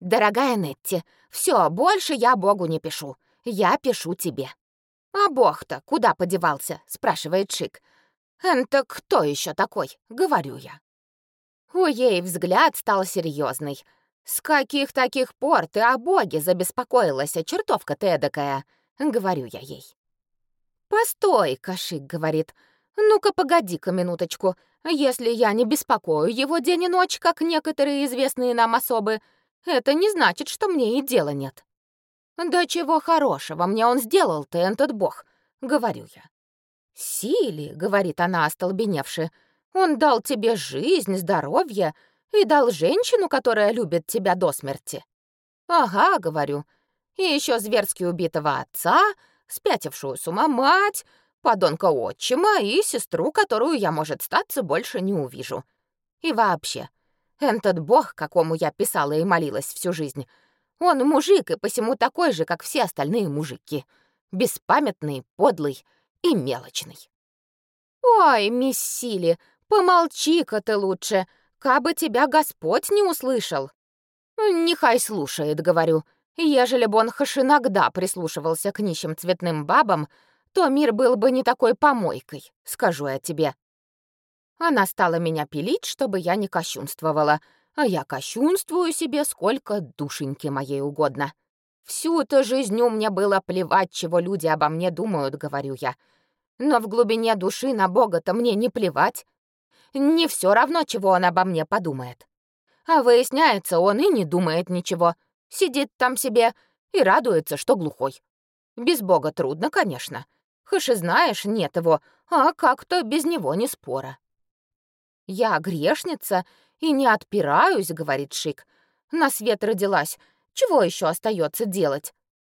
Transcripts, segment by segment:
«Дорогая Нетти, все, больше я Богу не пишу. Я пишу тебе». «А Бог-то куда подевался?» — спрашивает Шик. «Это кто еще такой?» — говорю я. У ей взгляд стал серьезный. «С каких таких пор ты о Боге забеспокоилась, чертовка ты эдакая?» — говорю я ей. «Постой», — Кашик говорит. «Ну-ка, погоди-ка минуточку. Если я не беспокою его день и ночь, как некоторые известные нам особы, это не значит, что мне и дела нет». «Да чего хорошего мне он сделал-то, этот бог?» — говорю я. «Силе», — говорит она, остолбеневши, — «он дал тебе жизнь, здоровье и дал женщину, которая любит тебя до смерти». «Ага», — говорю, — «и еще зверски убитого отца, спятившую с ума мать, подонка отчима и сестру, которую я, может, статься, больше не увижу. И вообще, этот бог, какому я писала и молилась всю жизнь, он мужик и посему такой же, как все остальные мужики. Беспамятный, подлый и мелочный. «Ой, мисс Сили, помолчи-ка ты лучше, кабы тебя Господь не услышал». «Нехай слушает», — говорю. Ежели бы он хоть иногда прислушивался к нищим цветным бабам, то мир был бы не такой помойкой, скажу я тебе. Она стала меня пилить, чтобы я не кощунствовала, а я кощунствую себе сколько душеньки моей угодно. Всю-то жизнь у меня было плевать, чего люди обо мне думают, говорю я. Но в глубине души на Бога-то мне не плевать. Не все равно, чего он обо мне подумает. А выясняется, он и не думает ничего. Сидит там себе и радуется, что глухой. Без Бога трудно, конечно. Хошь знаешь, нет его, а как-то без него не спора. «Я грешница и не отпираюсь», — говорит Шик. «На свет родилась. Чего еще остается делать?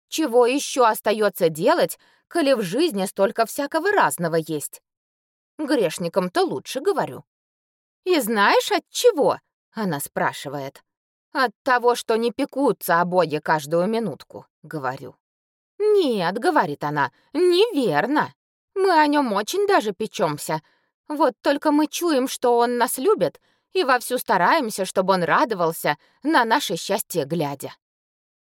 Чего еще остается делать, коли в жизни столько всякого разного есть? Грешникам-то лучше, говорю». «И знаешь, от чего?» — она спрашивает. «От того, что не пекутся о Боге каждую минутку», — говорю. «Нет», — говорит она, — «неверно. Мы о нем очень даже печемся. Вот только мы чуем, что он нас любит, и вовсю стараемся, чтобы он радовался, на наше счастье глядя.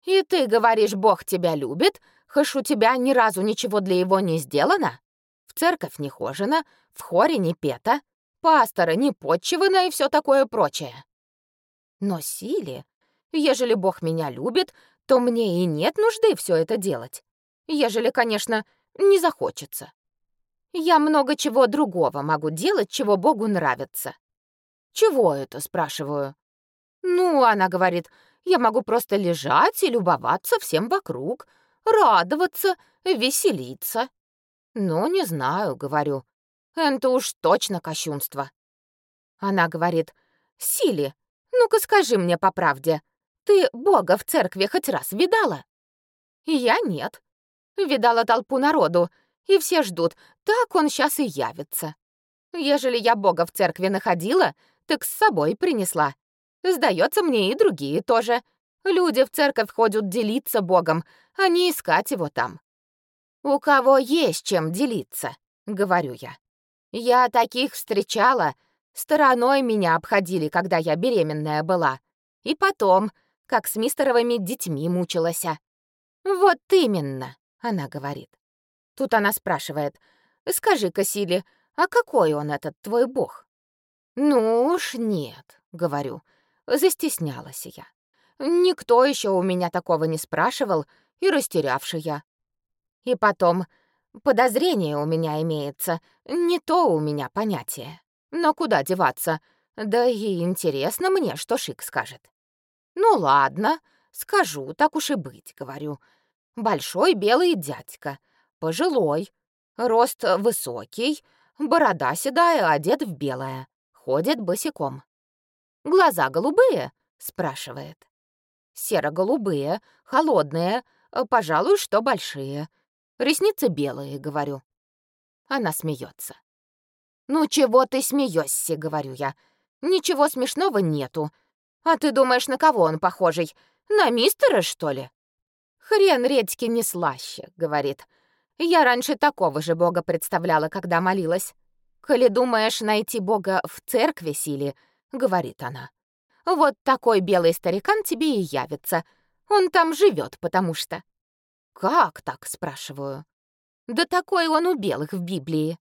И ты говоришь, Бог тебя любит, хоть у тебя ни разу ничего для его не сделано? В церковь не хожено, в хоре не пето, пастора не подчивано и все такое прочее. Но силе, ежели Бог меня любит, то мне и нет нужды все это делать. Ежели, конечно, не захочется. Я много чего другого могу делать, чего Богу нравится. «Чего это?» — спрашиваю. «Ну, она говорит, я могу просто лежать и любоваться всем вокруг, радоваться, веселиться». «Ну, не знаю», — говорю. «Это уж точно кощунство». Она говорит, «Сили, ну-ка скажи мне по правде, ты Бога в церкви хоть раз видала? Я нет. Видала толпу народу, и все ждут, так он сейчас и явится. Ежели я Бога в церкви находила, так с собой принесла. Сдается мне и другие тоже. Люди в церковь ходят делиться Богом, а не искать его там. У кого есть чем делиться, говорю я. Я таких встречала, стороной меня обходили, когда я беременная была. И потом, как с мистеровыми детьми мучилась. «Вот именно», — она говорит. Тут она спрашивает, «Скажи-ка, Сили, а какой он этот твой бог?» «Ну уж нет», — говорю, застеснялась я. Никто еще у меня такого не спрашивал, и растерявший я. И потом, подозрение у меня имеется, не то у меня понятие. Но куда деваться? Да и интересно мне, что Шик скажет. «Ну ладно, скажу, так уж и быть», — говорю. «Большой белый дядька, пожилой, рост высокий, борода седая, одет в белое, ходит босиком». «Глаза голубые?» — спрашивает. «Серо-голубые, холодные, пожалуй, что большие. Ресницы белые», — говорю. Она смеется. «Ну чего ты смеешься?» — говорю я. «Ничего смешного нету. А ты думаешь, на кого он похожий? На мистера, что ли? Хрен редьки не слаще, говорит. Я раньше такого же бога представляла, когда молилась. Коли думаешь найти бога в церкви силе, говорит она. Вот такой белый старикан тебе и явится. Он там живет, потому что... Как так, спрашиваю. Да такой он у белых в Библии.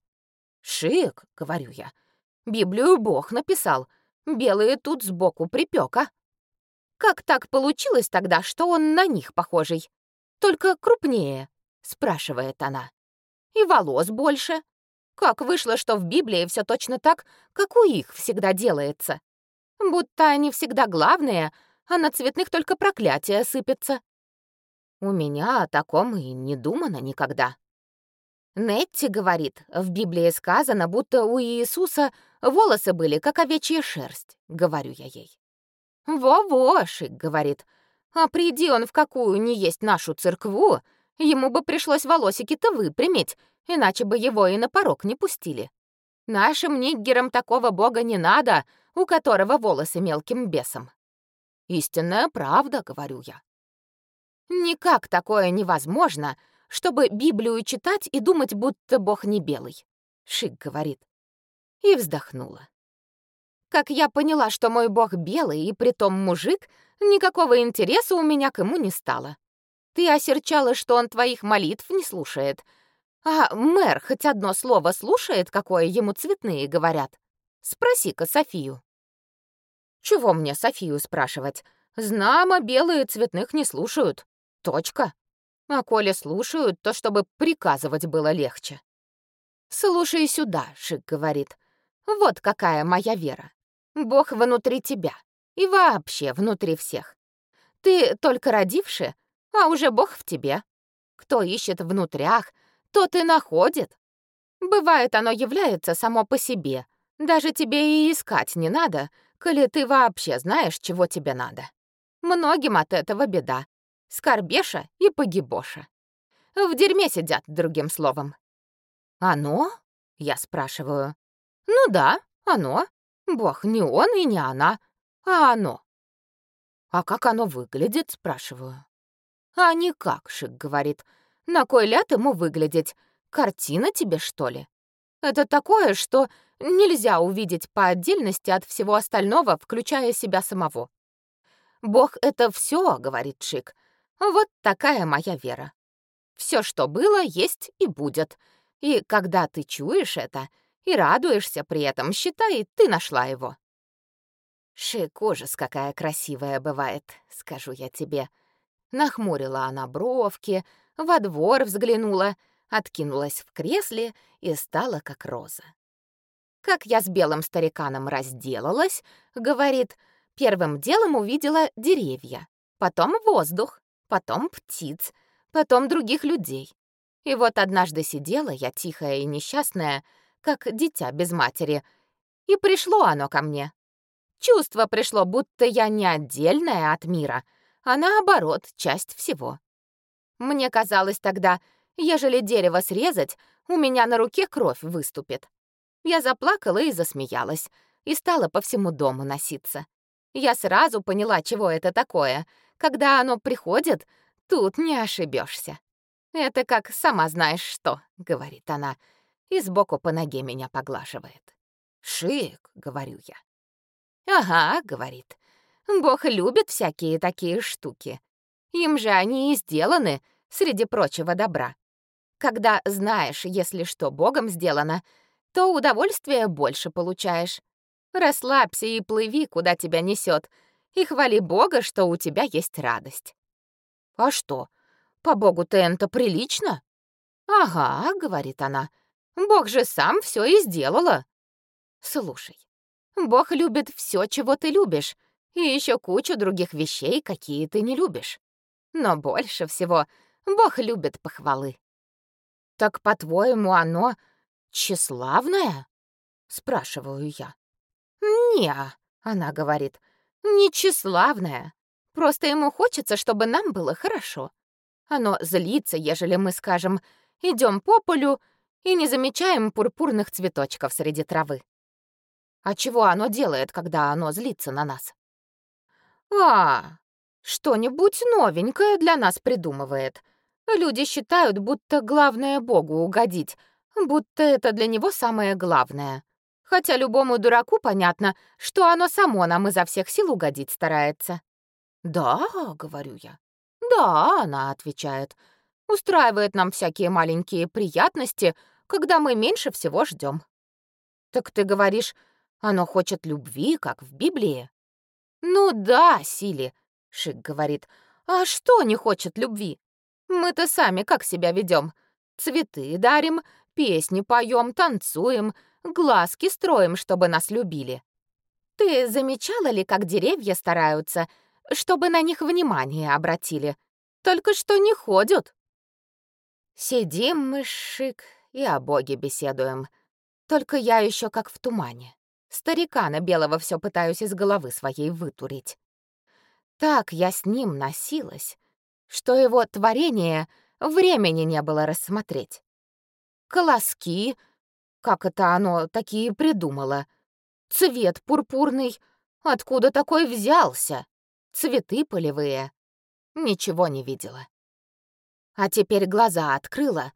Шик, говорю я. Библию Бог написал. Белые тут сбоку припека. Как так получилось тогда, что он на них похожий? Только крупнее, спрашивает она. И волос больше. Как вышло, что в Библии все точно так, как у их всегда делается? Будто они всегда главные, а на цветных только проклятия сыпятся. У меня о таком и не думано никогда. Нетти говорит, в Библии сказано, будто у Иисуса волосы были, как овечья шерсть, говорю я ей. «Во-во», — говорит, «а приди он в какую не есть нашу церкву, ему бы пришлось волосики-то выпрямить, иначе бы его и на порог не пустили. Нашим ниггерам такого бога не надо, у которого волосы мелким бесом». «Истинная правда», — говорю я. «Никак такое невозможно», чтобы Библию читать и думать, будто Бог не белый. Шик говорит. И вздохнула. Как я поняла, что мой Бог белый и притом мужик, никакого интереса у меня к ему не стало. Ты осерчала, что он твоих молитв не слушает. А мэр хоть одно слово слушает, какое ему цветные говорят? Спроси-ка Софию. Чего мне Софию спрашивать? Знамо, белые цветных не слушают. Точка. А коли слушают, то чтобы приказывать было легче. «Слушай сюда», — Шик говорит. «Вот какая моя вера. Бог внутри тебя. И вообще внутри всех. Ты только родивший, а уже Бог в тебе. Кто ищет внутрях, тот и находит. Бывает, оно является само по себе. Даже тебе и искать не надо, коли ты вообще знаешь, чего тебе надо. Многим от этого беда. Скорбеша и погибоша. В дерьме сидят, другим словом. «Оно?» — я спрашиваю. «Ну да, оно. Бог не он и не она, а оно». «А как оно выглядит?» — спрашиваю. «А никак», — Шик говорит. «На кой ляд ему выглядеть? Картина тебе, что ли? Это такое, что нельзя увидеть по отдельности от всего остального, включая себя самого. Бог — это все, говорит Шик, вот такая моя вера. Все, что было, есть и будет. И когда ты чуешь это и радуешься при этом, считай, ты нашла его. Шик, ужас, какая красивая бывает, скажу я тебе. Нахмурила она бровки, во двор взглянула, откинулась в кресле и стала как роза. Как я с белым стариканом разделалась, говорит, первым делом увидела деревья, потом воздух, потом птиц, потом других людей. И вот однажды сидела я тихая и несчастная, как дитя без матери, и пришло оно ко мне. Чувство пришло, будто я не отдельная от мира, а наоборот, часть всего. Мне казалось тогда, ежели дерево срезать, у меня на руке кровь выступит. Я заплакала и засмеялась, и стала по всему дому носиться. Я сразу поняла, чего это такое — когда оно приходит, тут не ошибешься. Это как сама знаешь что, говорит она, и сбоку по ноге меня поглаживает. Шик, говорю я. Ага, говорит. Бог любит всякие такие штуки. Им же они и сделаны, среди прочего добра. Когда знаешь, если что Богом сделано, то удовольствия больше получаешь. Расслабься и плыви, куда тебя несет, и хвали Бога, что у тебя есть радость. А что, по Богу-то это прилично? Ага, говорит она, Бог же сам все и сделала. Слушай, Бог любит все, чего ты любишь, и еще кучу других вещей, какие ты не любишь. Но больше всего Бог любит похвалы. Так, по-твоему, оно тщеславное? Спрашиваю я. Не, она говорит, не тщеславное. Просто ему хочется, чтобы нам было хорошо. Оно злится, ежели мы, скажем, идем по полю и не замечаем пурпурных цветочков среди травы. А чего оно делает, когда оно злится на нас? А, что-нибудь новенькое для нас придумывает. Люди считают, будто главное Богу угодить, будто это для него самое главное. Хотя любому дураку понятно, что оно само нам изо всех сил угодить старается. «Да», — говорю я. «Да», — она отвечает. «Устраивает нам всякие маленькие приятности, когда мы меньше всего ждем. «Так ты говоришь, оно хочет любви, как в Библии?» «Ну да, Сили», — Шик говорит. «А что не хочет любви? Мы-то сами как себя ведем? Цветы дарим, песни поем, танцуем, глазки строим, чтобы нас любили. Ты замечала ли, как деревья стараются, чтобы на них внимание обратили? Только что не ходят. Сидим мы, Шик, и о Боге беседуем. Только я еще как в тумане. Старикана белого все пытаюсь из головы своей вытурить. Так я с ним носилась, что его творение времени не было рассмотреть. Колоски, как это оно такие придумало. Цвет пурпурный, откуда такой взялся? Цветы полевые. Ничего не видела. А теперь глаза открыла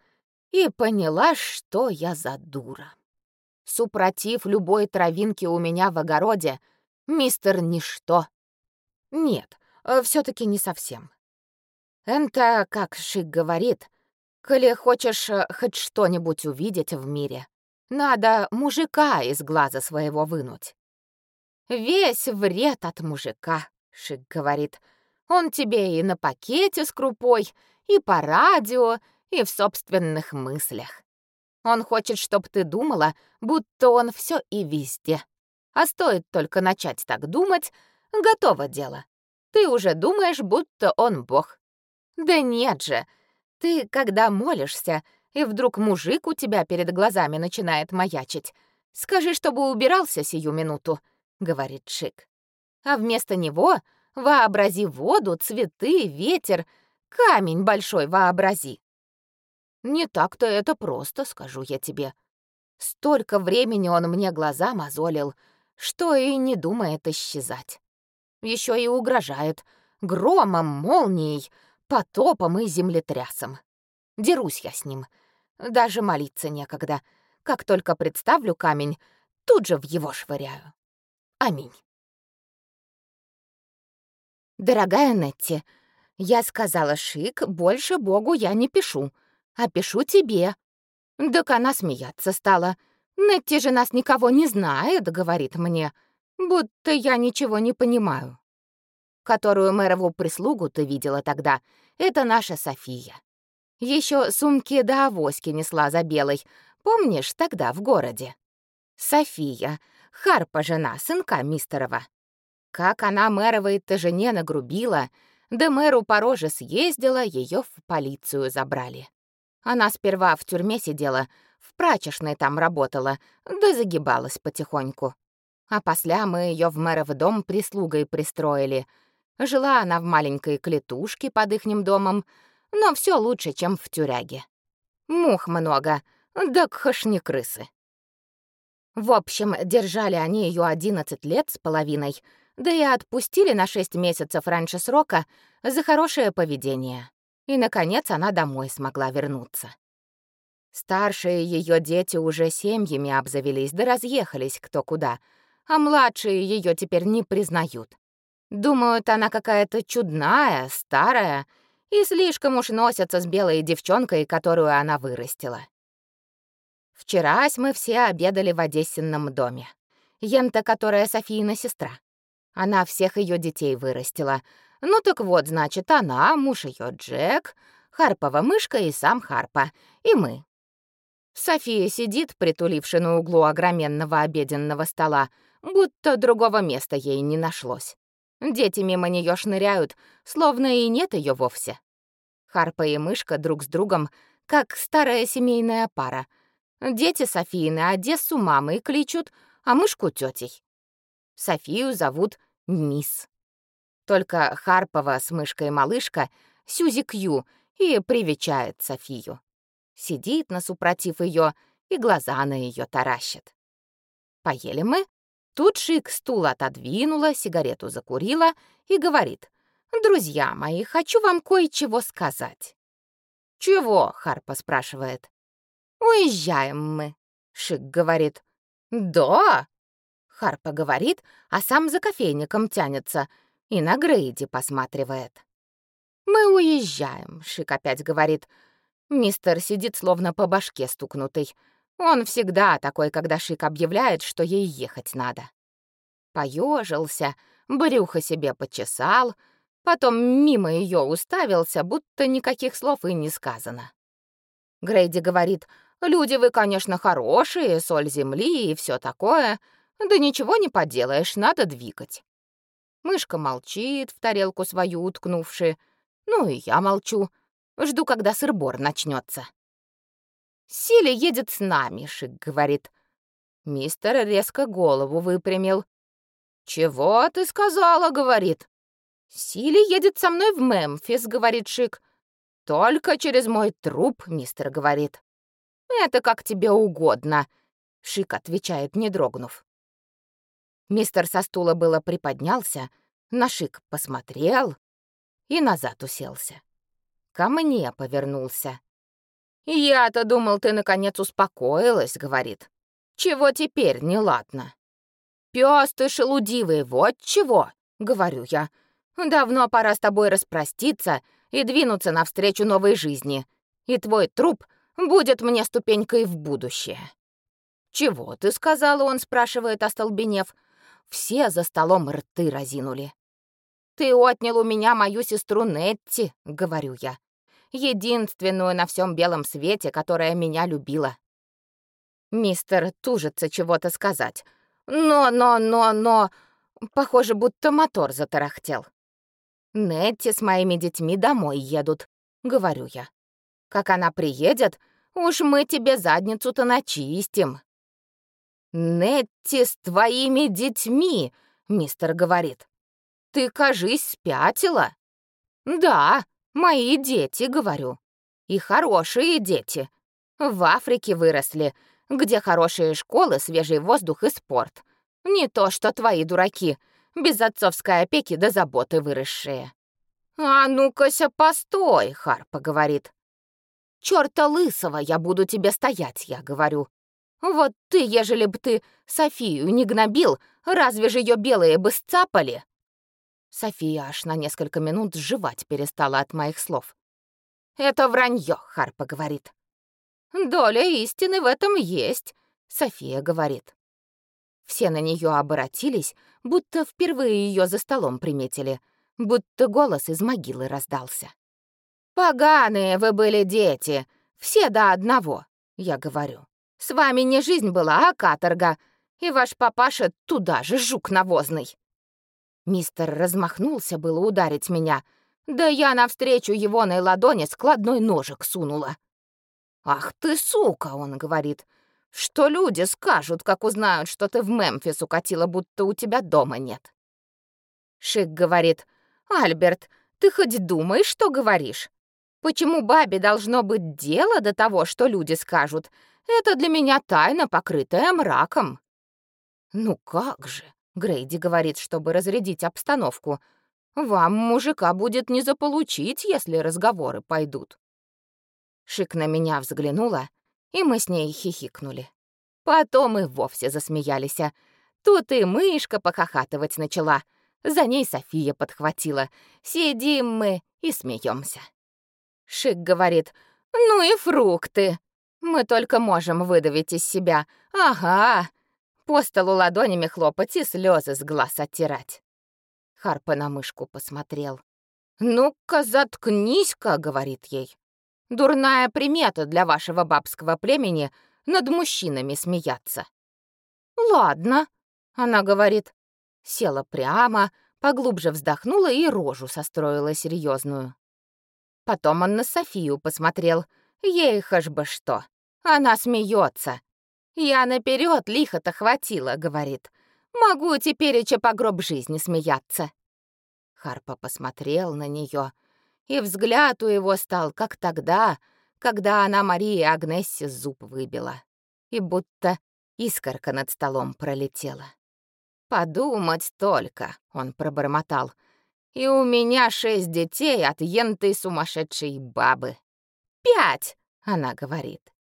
и поняла, что я за дура. Супротив любой травинки у меня в огороде, мистер Ничто. Нет, э, все таки не совсем. Это, как Шик говорит, коли хочешь э, хоть что-нибудь увидеть в мире, надо мужика из глаза своего вынуть. Весь вред от мужика, Шик говорит. Он тебе и на пакете с крупой, и по радио, и в собственных мыслях. Он хочет, чтобы ты думала, будто он все и везде. А стоит только начать так думать, готово дело. Ты уже думаешь, будто он бог. Да нет же. Ты, когда молишься, и вдруг мужик у тебя перед глазами начинает маячить, скажи, чтобы убирался сию минуту, говорит Шик. А вместо него вообрази воду, цветы, ветер, камень большой вообрази. Не так-то это просто, скажу я тебе. Столько времени он мне глаза мозолил, что и не думает исчезать. Еще и угрожает громом, молнией, потопом и землетрясом. Дерусь я с ним. Даже молиться некогда. Как только представлю камень, тут же в его швыряю. Аминь. Дорогая Нетти, я сказала Шик, больше Богу я не пишу а пишу тебе». Так она смеяться стала. «Нетти же нас никого не знает», — говорит мне, будто я ничего не понимаю. Которую мэрову прислугу ты видела тогда, это наша София. Еще сумки до авоськи несла за белой, помнишь, тогда в городе? София, Харпа жена сынка мистерова. Как она мэровой-то жене нагрубила, да мэру по роже съездила, ее в полицию забрали. Она сперва в тюрьме сидела, в прачечной там работала, да загибалась потихоньку. А после мы ее в мэров дом прислугой пристроили. Жила она в маленькой клетушке под ихним домом, но все лучше, чем в тюряге. Мух много, да кхаш не крысы. В общем, держали они ее 11 лет с половиной, да и отпустили на 6 месяцев раньше срока за хорошее поведение и, наконец, она домой смогла вернуться. Старшие ее дети уже семьями обзавелись да разъехались кто куда, а младшие ее теперь не признают. Думают, она какая-то чудная, старая, и слишком уж носятся с белой девчонкой, которую она вырастила. Вчерась мы все обедали в Одессинном доме. Ента, которая Софийна сестра. Она всех ее детей вырастила, ну так вот, значит, она, муж ее Джек, Харпова мышка и сам Харпа, и мы. София сидит, притуливши на углу огроменного обеденного стола, будто другого места ей не нашлось. Дети мимо нее шныряют, словно и нет ее вовсе. Харпа и мышка друг с другом, как старая семейная пара. Дети Софии на Одессу мамой кличут, а мышку тетей. Софию зовут Мисс. Только Харпова с мышкой-малышка Сюзи Кью и привечает Софию. Сидит насупротив ее и глаза на ее таращит. Поели мы. Тут Шик стул отодвинула, сигарету закурила и говорит. «Друзья мои, хочу вам кое-чего сказать». «Чего?» — Харпа спрашивает. «Уезжаем мы», — Шик говорит. «Да!» — Харпа говорит, а сам за кофейником тянется и на Грейди посматривает. «Мы уезжаем», — Шик опять говорит. Мистер сидит словно по башке стукнутый. Он всегда такой, когда Шик объявляет, что ей ехать надо. Поежился, брюхо себе почесал, потом мимо ее уставился, будто никаких слов и не сказано. Грейди говорит, «Люди вы, конечно, хорошие, соль земли и все такое, да ничего не поделаешь, надо двигать». Мышка молчит, в тарелку свою уткнувши, ну и я молчу, жду, когда сырбор начнется. «Силя едет с нами», — Шик говорит. Мистер резко голову выпрямил. «Чего ты сказала?» — говорит. «Сили едет со мной в Мемфис», — говорит Шик. «Только через мой труп», — мистер говорит. «Это как тебе угодно», — Шик отвечает, не дрогнув. Мистер со стула было приподнялся, на Шик посмотрел и назад уселся. Ко мне повернулся. «Я-то думал, ты наконец успокоилась», — говорит. «Чего теперь неладно?» «Пёс ты шелудивый, вот чего!» — говорю я. «Давно пора с тобой распроститься и двинуться навстречу новой жизни, и твой труп будет мне ступенькой в будущее». «Чего ты сказала?» — он спрашивает, остолбенев. Все за столом рты разинули. «Ты отнял у меня мою сестру Нетти», — говорю я. «Единственную на всем белом свете, которая меня любила». Мистер тужится чего-то сказать, но, но, но, но... Похоже, будто мотор затарахтел. Нетти с моими детьми домой едут, говорю я. Как она приедет, уж мы тебе задницу-то начистим. Нетти с твоими детьми, мистер говорит. Ты, кажись, спятила. Да, мои дети, говорю. И хорошие дети. В Африке выросли, где хорошие школы, свежий воздух и спорт. Не то что твои дураки, без отцовской опеки да заботы выросшие. «А ну-кася, постой!» — Харпа говорит. «Чёрта лысого я буду тебе стоять», — я говорю. «Вот ты, ежели б ты Софию не гнобил, разве же ее белые бы сцапали?» София аж на несколько минут жевать перестала от моих слов. «Это вранье», — Харпа говорит. «Доля истины в этом есть», — София говорит. Все на нее обратились, будто впервые ее за столом приметили, будто голос из могилы раздался. «Поганые вы были дети, все до одного», — я говорю. «С вами не жизнь была, а каторга, и ваш папаша туда же жук навозный». Мистер размахнулся было ударить меня, да я навстречу его на ладони складной ножик сунула. «Ах ты, сука!» — он говорит. «Что люди скажут, как узнают, что ты в Мемфис укатила, будто у тебя дома нет?» Шик говорит. «Альберт, ты хоть думаешь, что говоришь? Почему бабе должно быть дело до того, что люди скажут? Это для меня тайна, покрытая мраком». «Ну как же?» — Грейди говорит, чтобы разрядить обстановку. «Вам, мужика, будет не заполучить, если разговоры пойдут». Шик на меня взглянула, и мы с ней хихикнули. Потом и вовсе засмеялись. Тут и мышка похохатывать начала. За ней София подхватила. Сидим мы и смеемся. Шик говорит, «Ну и фрукты. Мы только можем выдавить из себя. Ага. По столу ладонями хлопать и слезы с глаз оттирать». Харпа на мышку посмотрел. «Ну-ка, заткнись-ка», — говорит ей. Дурная примета для вашего бабского племени над мужчинами смеяться. Ладно, она говорит. Села прямо, поглубже вздохнула и рожу состроила серьезную. Потом он на Софию посмотрел. Ей хоть бы что. Она смеется. Я наперед лихо-то хватила, говорит. Могу теперь и по гроб жизни смеяться. Харпа посмотрел на нее и взгляд у его стал, как тогда, когда она Марии Агнессе зуб выбила, и будто искорка над столом пролетела. «Подумать только», — он пробормотал, «и у меня шесть детей от ентой сумасшедшей бабы». «Пять!» — она говорит.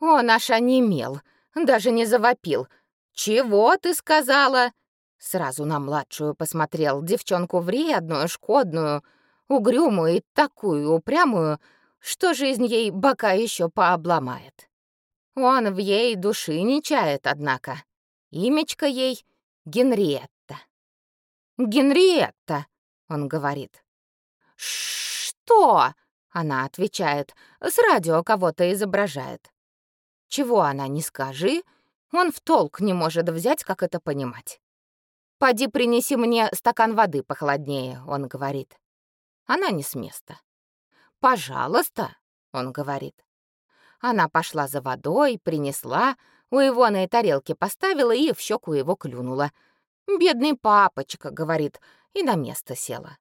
Он аж онемел, даже не завопил, «Чего ты сказала?» Сразу на младшую посмотрел, девчонку вредную, шкодную, угрюмую и такую упрямую, что жизнь ей бока еще пообломает. Он в ей души не чает, однако. Имечко ей — Генриетта. «Генриетта», — он говорит. «Что?» — она отвечает, с радио кого-то изображает. Чего она не скажи, он в толк не может взять, как это понимать. «Поди принеси мне стакан воды похолоднее», — он говорит. Она не с места. «Пожалуйста», — он говорит. Она пошла за водой, принесла, у его на тарелке поставила и в щеку его клюнула. «Бедный папочка», — говорит, и на место села.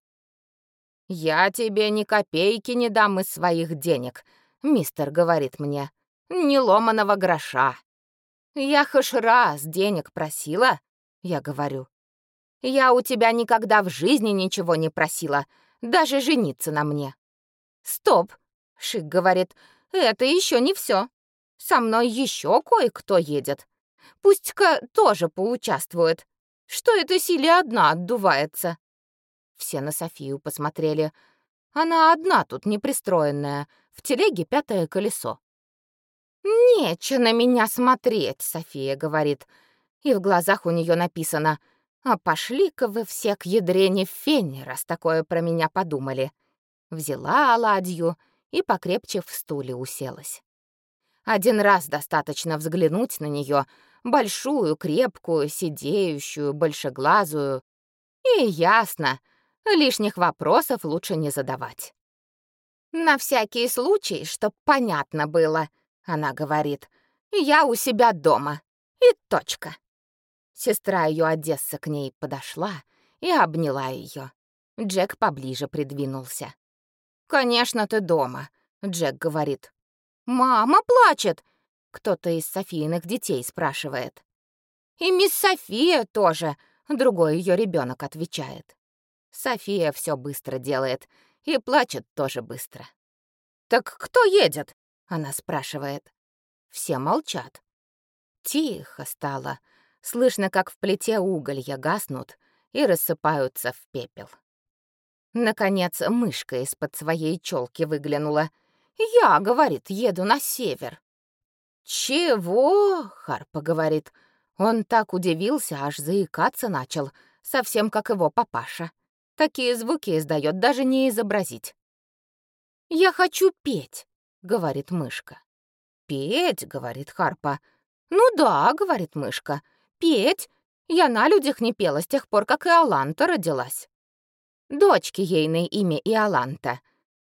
«Я тебе ни копейки не дам из своих денег», — мистер говорит мне. «Ни ломаного гроша». «Я хоть раз денег просила», — я говорю. Я у тебя никогда в жизни ничего не просила, даже жениться на мне. Стоп, Шик говорит, это еще не все. Со мной еще кое-кто едет. Пусть-ка тоже поучаствует. Что это силе одна отдувается? Все на Софию посмотрели. Она одна тут непристроенная, в телеге пятое колесо. «Нече на меня смотреть», — София говорит. И в глазах у нее написано — а пошли-ка вы все к ядрене фени, раз такое про меня подумали. Взяла оладью и покрепче в стуле уселась. Один раз достаточно взглянуть на нее, большую, крепкую, сидеющую, большеглазую. И ясно, лишних вопросов лучше не задавать. «На всякий случай, чтоб понятно было», — она говорит, — «я у себя дома. И точка». Сестра ее Одесса к ней подошла и обняла ее. Джек поближе придвинулся. «Конечно, ты дома», — Джек говорит. «Мама плачет!» — кто-то из Софийных детей спрашивает. «И мисс София тоже», — другой ее ребенок отвечает. София все быстро делает и плачет тоже быстро. «Так кто едет?» — она спрашивает. Все молчат. Тихо стало, — Слышно, как в плите уголья гаснут и рассыпаются в пепел. Наконец, мышка из-под своей челки выглянула. «Я, — говорит, — еду на север». «Чего?» — Харпа говорит. Он так удивился, аж заикаться начал, совсем как его папаша. Такие звуки издает, даже не изобразить. «Я хочу петь», — говорит мышка. «Петь?» — говорит Харпа. «Ну да», — говорит мышка петь. Я на людях не пела с тех пор, как Иоланта родилась. Дочки ейное имя Иоланта,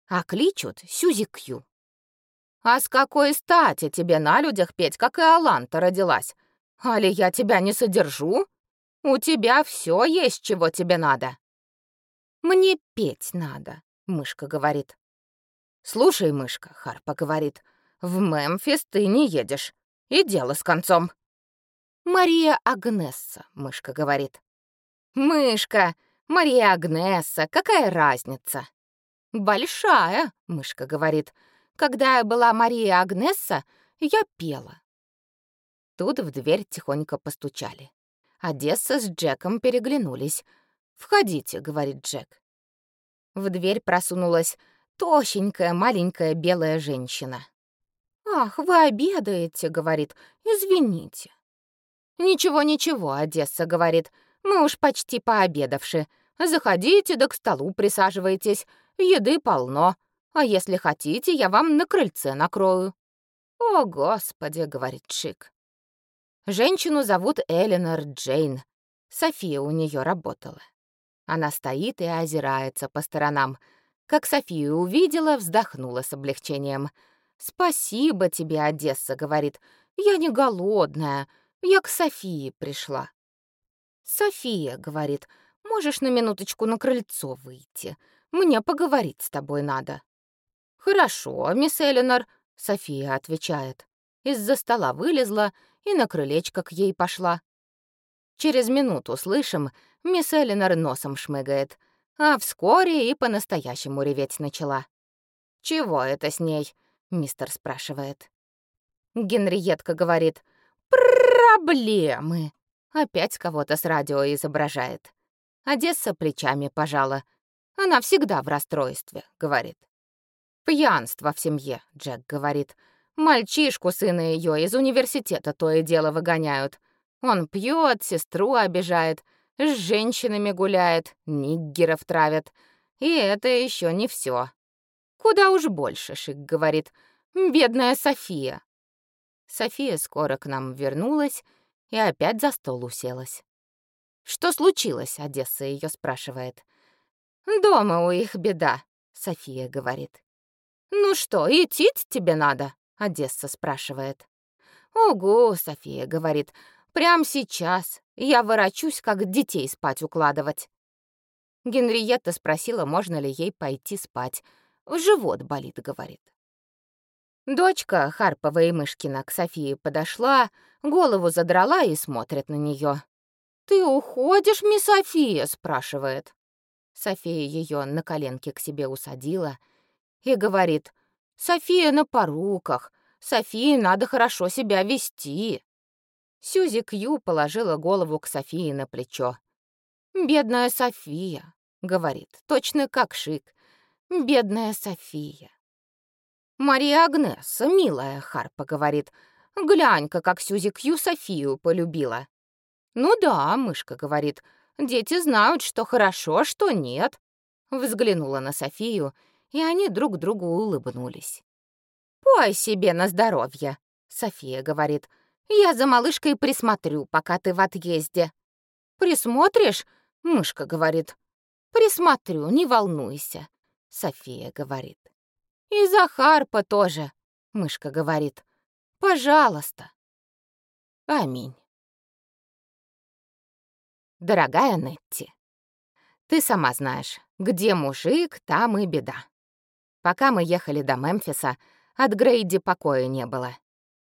а кличут Сюзи Кью. А с какой стати тебе на людях петь, как Иоланта родилась? Али я тебя не содержу? У тебя все есть, чего тебе надо. Мне петь надо, мышка говорит. Слушай, мышка, Харпа говорит, в Мемфис ты не едешь. И дело с концом. «Мария Агнесса», — мышка говорит. «Мышка! Мария Агнесса! Какая разница?» «Большая», — мышка говорит. «Когда я была Мария Агнесса, я пела». Тут в дверь тихонько постучали. Одесса с Джеком переглянулись. «Входите», — говорит Джек. В дверь просунулась тощенькая маленькая белая женщина. «Ах, вы обедаете», — говорит. «Извините». «Ничего, ничего», — Одесса говорит. «Мы уж почти пообедавши. Заходите да к столу присаживайтесь. Еды полно. А если хотите, я вам на крыльце накрою». «О, Господи», — говорит Шик. Женщину зовут Эленор Джейн. София у нее работала. Она стоит и озирается по сторонам. Как Софию увидела, вздохнула с облегчением. «Спасибо тебе, Одесса», — говорит. «Я не голодная. Я к Софии пришла. София говорит, можешь на минуточку на крыльцо выйти. Мне поговорить с тобой надо. Хорошо, мисс Эленор, София отвечает. Из-за стола вылезла и на крылечко к ей пошла. Через минуту слышим, мисс Эленор носом шмыгает, а вскоре и по-настоящему реветь начала. «Чего это с ней?» — мистер спрашивает. Генриетка говорит, «Проблемы!» Опять кого-то с радио изображает. Одесса плечами пожала. Она всегда в расстройстве, говорит. Пьянство в семье, Джек говорит. Мальчишку, сына ее, из университета то и дело выгоняют. Он пьет, сестру обижает, с женщинами гуляет, ниггеров травят. И это еще не все. Куда уж больше, Шик говорит. Бедная София. София скоро к нам вернулась и опять за стол уселась. «Что случилось?» — Одесса ее спрашивает. «Дома у их беда», — София говорит. «Ну что, идти тебе надо?» — Одесса спрашивает. «Угу», — София говорит, — «прям сейчас. Я ворочусь, как детей спать укладывать». Генриетта спросила, можно ли ей пойти спать. «Живот болит», — говорит. Дочка Харпова и Мышкина к Софии подошла, голову задрала и смотрит на нее. «Ты уходишь, мисс София?» — спрашивает. София ее на коленке к себе усадила и говорит, «София на поруках, Софии надо хорошо себя вести». Сьюзи Кью положила голову к Софии на плечо. «Бедная София», — говорит, точно как шик. «Бедная София». «Мария Агнеса, милая Харпа», — говорит, «глянь-ка, как Сьюзи Кью Софию полюбила». «Ну да», — мышка говорит, «дети знают, что хорошо, что нет». Взглянула на Софию, и они друг другу улыбнулись. «Пой себе на здоровье», — София говорит. «Я за малышкой присмотрю, пока ты в отъезде». «Присмотришь?» — мышка говорит. «Присмотрю, не волнуйся», — София говорит. «И Захарпа тоже», — мышка говорит. «Пожалуйста». Аминь. Дорогая Нетти, ты сама знаешь, где мужик, там и беда. Пока мы ехали до Мемфиса, от Грейди покоя не было.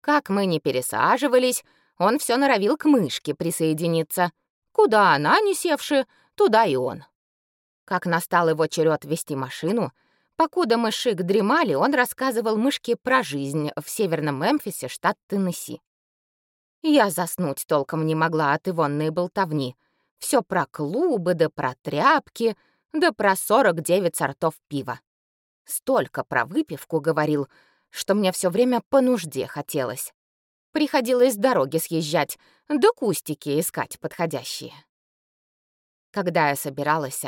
Как мы не пересаживались, он все норовил к мышке присоединиться. Куда она не севши, туда и он. Как настал его черед вести машину, покуда мы шик дремали, он рассказывал мышке про жизнь в северном Мемфисе, штат Теннесси. Я заснуть толком не могла от ивонной болтовни, все про клубы, да про тряпки, да про 49 сортов пива. Столько про выпивку говорил, что мне все время по нужде хотелось. Приходилось с дороги съезжать, да кустики искать подходящие. Когда я собиралась,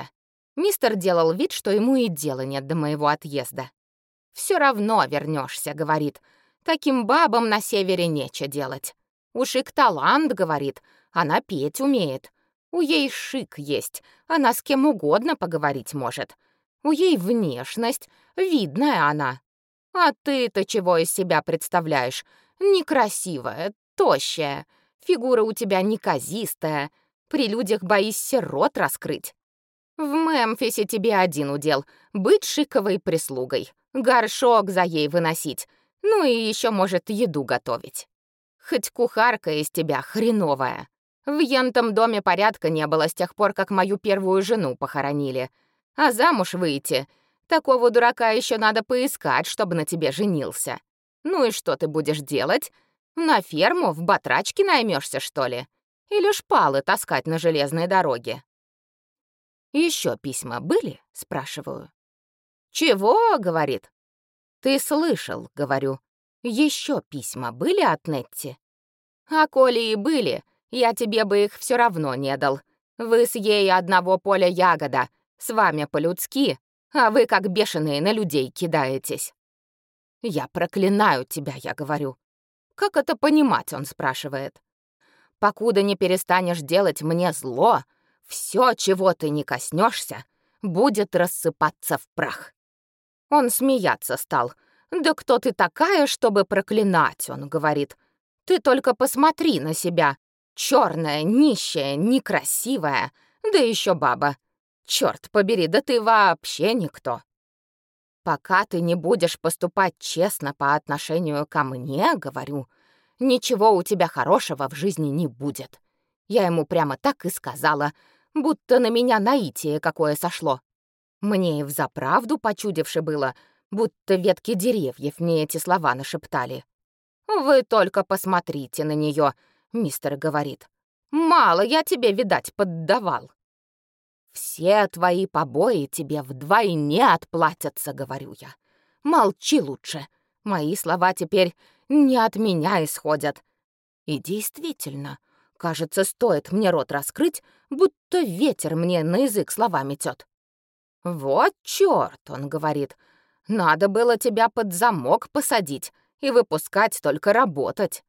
мистер делал вид, что ему и дела нет до моего отъезда. Все равно вернешься, говорит. Таким бабам на севере нечего делать. Уж и талант, говорит, она петь умеет. У ей шик есть, она с кем угодно поговорить может. У ей внешность, видная она. А ты-то чего из себя представляешь? Некрасивая, тощая, фигура у тебя неказистая. При людях боишься рот раскрыть. В Мемфисе тебе один удел — быть шиковой прислугой, горшок за ей выносить, ну и еще, может, еду готовить. Хоть кухарка из тебя хреновая. В ентом доме порядка не было с тех пор, как мою первую жену похоронили. А замуж выйти — такого дурака еще надо поискать, чтобы на тебе женился. Ну и что ты будешь делать? На ферму в батрачке наймешься, что ли? Или шпалы таскать на железной дороге? Еще письма были?» — спрашиваю. «Чего?» — говорит. «Ты слышал?» — говорю. Еще письма были от Нетти?» «А коли и были, я тебе бы их все равно не дал. Вы с ей одного поля ягода, с вами по-людски, а вы как бешеные на людей кидаетесь. Я проклинаю тебя, я говорю. Как это понимать, он спрашивает. Покуда не перестанешь делать мне зло, все, чего ты не коснешься, будет рассыпаться в прах. Он смеяться стал. «Да кто ты такая, чтобы проклинать?» — он говорит. «Ты только посмотри на себя. Черная, нищая, некрасивая, да еще баба. Черт побери, да ты вообще никто. Пока ты не будешь поступать честно по отношению ко мне, говорю, ничего у тебя хорошего в жизни не будет. Я ему прямо так и сказала, будто на меня наитие какое сошло. Мне и взаправду почудивше было, будто ветки деревьев мне эти слова нашептали. «Вы только посмотрите на нее, мистер говорит. Мало я тебе, видать, поддавал. Все твои побои тебе вдвойне отплатятся, говорю я. Молчи лучше. Мои слова теперь не от меня исходят. И действительно, кажется, стоит мне рот раскрыть, будто ветер мне на язык слова метет. «Вот чёрт!» — он говорит. «Надо было тебя под замок посадить и выпускать только работать.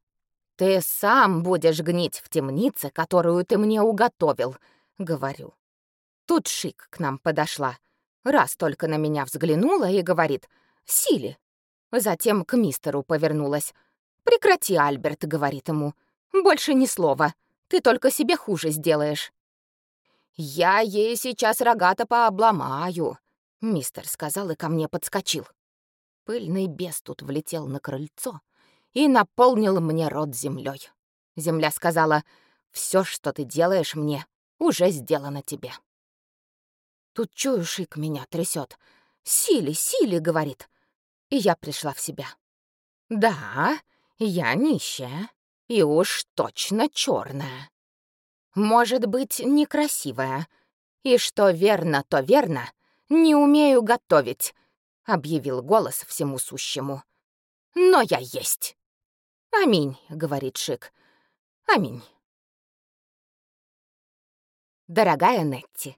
Ты сам будешь гнить в темнице, которую ты мне уготовил», — говорю. Тут Шик к нам подошла. Раз только на меня взглянула и говорит «Сили». Затем к мистеру повернулась. «Прекрати, Альберт», — говорит ему. «Больше ни слова. Ты только себе хуже сделаешь». «Я ей сейчас рогато пообломаю», — мистер сказал и ко мне подскочил. Пыльный бес тут влетел на крыльцо и наполнил мне рот землей. Земля сказала, «Все, что ты делаешь мне, уже сделано тебе». Тут чую, шик меня трясет. «Сили, сили», — говорит. И я пришла в себя. Да, я нищая. И уж точно черная. Может быть, некрасивая. И что верно, то верно. Не умею готовить, — объявил голос всему сущему. Но я есть. Аминь, — говорит Шик. Аминь. Дорогая Нетти,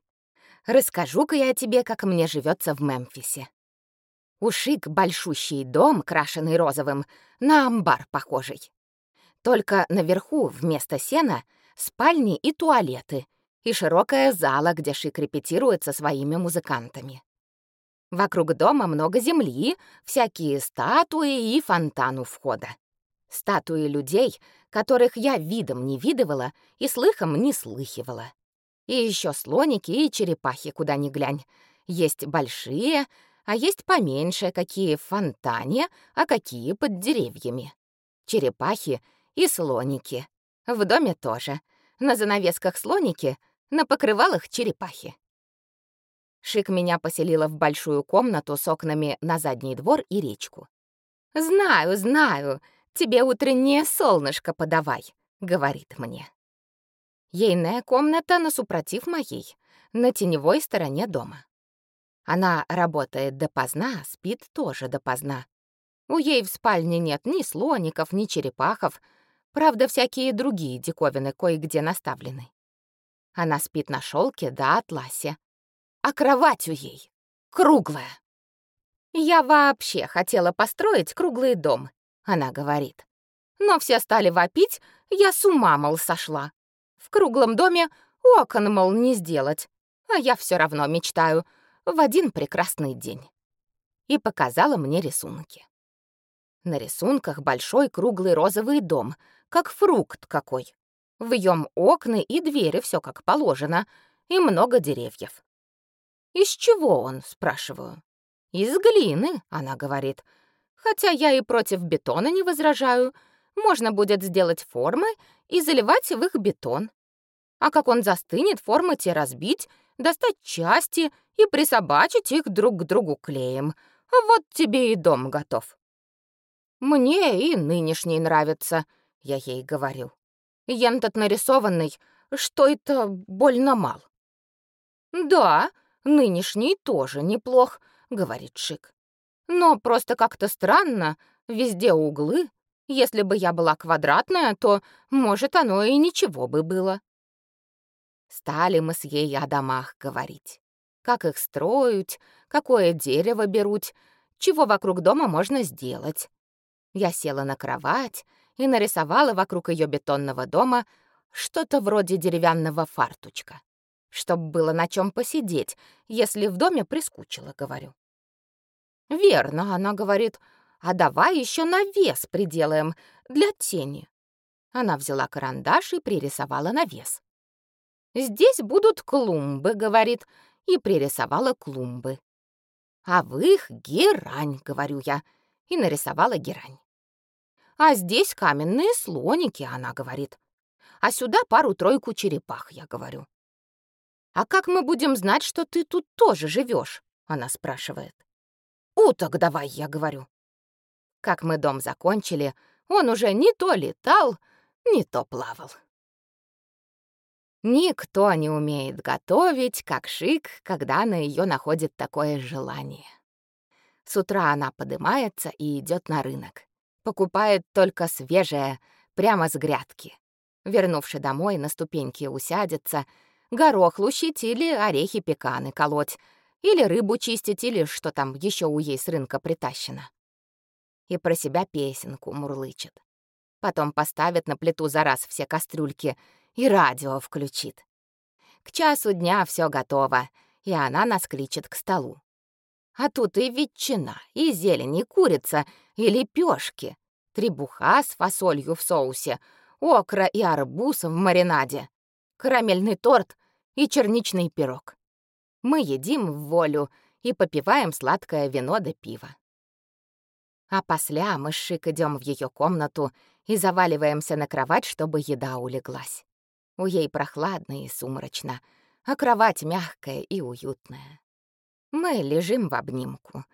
расскажу-ка я тебе, как мне живется в Мемфисе. У Шик большущий дом, крашеный розовым, на амбар похожий. Только наверху вместо сена спальни и туалеты, и широкая зала, где Шик репетирует со своими музыкантами. Вокруг дома много земли, всякие статуи и фонтан у входа. Статуи людей, которых я видом не видывала и слыхом не слыхивала. И еще слоники и черепахи, куда ни глянь. Есть большие, а есть поменьше, какие в фонтане, а какие под деревьями. Черепахи и слоники. В доме тоже. На занавесках слоники, на покрывалах черепахи. Шик меня поселила в большую комнату с окнами на задний двор и речку. «Знаю, знаю, тебе утреннее солнышко подавай», — говорит мне. Ейная комната насупротив моей, на теневой стороне дома. Она работает допоздна, спит тоже допоздна. У ей в спальне нет ни слоников, ни черепахов, правда, всякие другие диковины кое-где наставлены. Она спит на шелке да атласе. А кровать у ей круглая. «Я вообще хотела построить круглый дом», — она говорит. «Но все стали вопить, я с ума, мол, сошла. В круглом доме окон, мол, не сделать. А я все равно мечтаю — в один прекрасный день. И показала мне рисунки. На рисунках большой круглый розовый дом, как фрукт какой. В нем окна и двери, все как положено, и много деревьев. «Из чего он?» — спрашиваю. «Из глины», — она говорит. «Хотя я и против бетона не возражаю. Можно будет сделать формы и заливать в их бетон. А как он застынет, формы те разбить достать части и присобачить их друг к другу клеем. Вот тебе и дом готов. Мне и нынешний нравится, я ей говорю. Ентот нарисованный, что это больно мал. Да, нынешний тоже неплох, говорит Шик. Но просто как-то странно, везде углы. Если бы я была квадратная, то, может, оно и ничего бы было. Стали мы с ей о домах говорить. Как их строить, какое дерево берут, чего вокруг дома можно сделать. Я села на кровать и нарисовала вокруг ее бетонного дома что-то вроде деревянного фартучка, чтобы было на чем посидеть, если в доме прискучило, говорю. «Верно», — она говорит, — «а давай еще навес приделаем для тени». Она взяла карандаш и пририсовала навес. «Здесь будут клумбы», — говорит, и пририсовала клумбы. «А в их герань», — говорю я, и нарисовала герань. «А здесь каменные слоники», — она говорит. «А сюда пару-тройку черепах», — я говорю. «А как мы будем знать, что ты тут тоже живешь? она спрашивает. «Уток давай», — я говорю. Как мы дом закончили, он уже не то летал, не то плавал. Никто не умеет готовить, как Шик, когда на ее находит такое желание. С утра она поднимается и идет на рынок. Покупает только свежее, прямо с грядки. Вернувши домой, на ступеньки усядется, горох лущить или орехи пеканы колоть, или рыбу чистить, или что там еще у ей с рынка притащено. И про себя песенку мурлычет. Потом поставит на плиту за раз все кастрюльки и радио включит. К часу дня все готово, и она нас кличет к столу. А тут и ветчина, и зелень, и курица, и лепешки, требуха с фасолью в соусе, окра и арбуз в маринаде, карамельный торт и черничный пирог. Мы едим в волю и попиваем сладкое вино да пиво. А после мы с Шик идем в ее комнату и заваливаемся на кровать, чтобы еда улеглась. У ей прохладно и сумрачно, а кровать мягкая и уютная. Мы лежим в обнимку.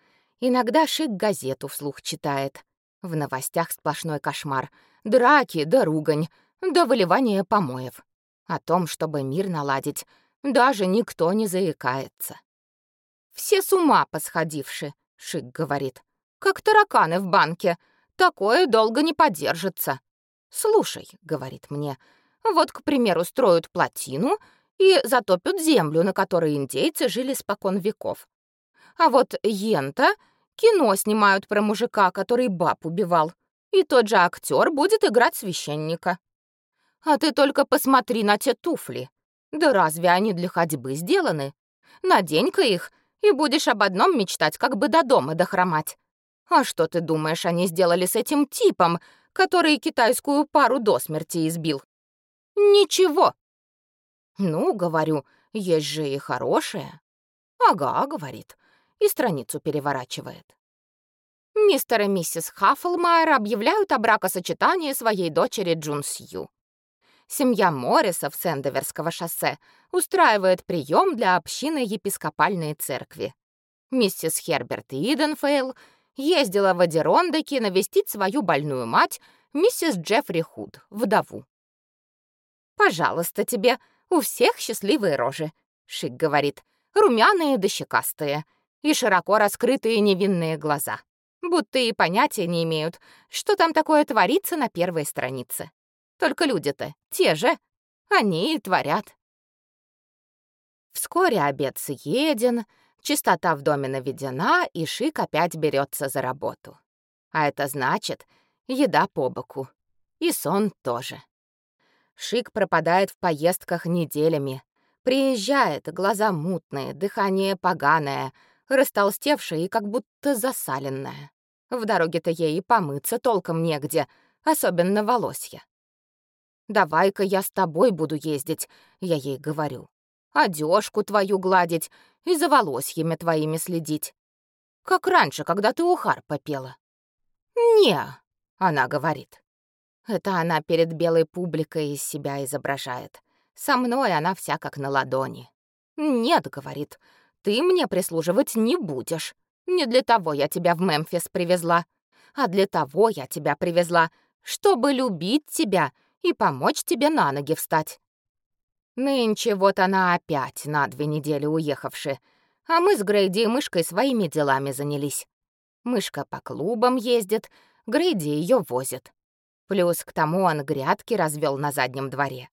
Иногда Шик газету вслух читает. В новостях сплошной кошмар. Драки да ругань, да выливание помоев. О том, чтобы мир наладить, даже никто не заикается. «Все с ума посходивши», — Шик говорит. «Как тараканы в банке. Такое долго не подержится». «Слушай», — говорит мне, — «вот, к примеру, строят плотину и затопят землю, на которой индейцы жили спокон веков. А вот Йента кино снимают про мужика, который баб убивал, и тот же актер будет играть священника. А ты только посмотри на те туфли. Да разве они для ходьбы сделаны? Надень-ка их, и будешь об одном мечтать, как бы до дома дохромать. А что ты думаешь, они сделали с этим типом, который китайскую пару до смерти избил? Ничего. Ну, говорю, есть же и хорошее. Ага, говорит, и страницу переворачивает. Мистер и миссис Хаффлмайер объявляют о бракосочетании своей дочери Джун Сью семья Моррисов с Эндоверского шоссе устраивает прием для общины епископальной церкви. Миссис Херберт Иденфейл ездила в Адерондеки навестить свою больную мать, миссис Джеффри Худ, вдову. «Пожалуйста тебе, у всех счастливые рожи», — Шик говорит, «румяные да щекастые и широко раскрытые невинные глаза, будто и понятия не имеют, что там такое творится на первой странице. Только люди-то те же, они и творят. Вскоре обед съеден, чистота в доме наведена, и Шик опять берется за работу. А это значит, еда по боку. И сон тоже. Шик пропадает в поездках неделями. Приезжает, глаза мутные, дыхание поганое, растолстевшее и как будто засаленное. В дороге-то ей и помыться толком негде, особенно волосья. Давай-ка я с тобой буду ездить, я ей говорю. Одежку твою гладить и за волосьями твоими следить. Как раньше, когда ты ухар попела. Не, она говорит. Это она перед белой публикой из себя изображает. Со мной она вся как на ладони. Нет, говорит, ты мне прислуживать не будешь. Не для того я тебя в Мемфис привезла, а для того я тебя привезла, чтобы любить тебя и помочь тебе на ноги встать. Нынче вот она опять на две недели уехавши, а мы с Грейди и мышкой своими делами занялись. Мышка по клубам ездит, Грейди ее возит. Плюс к тому он грядки развел на заднем дворе.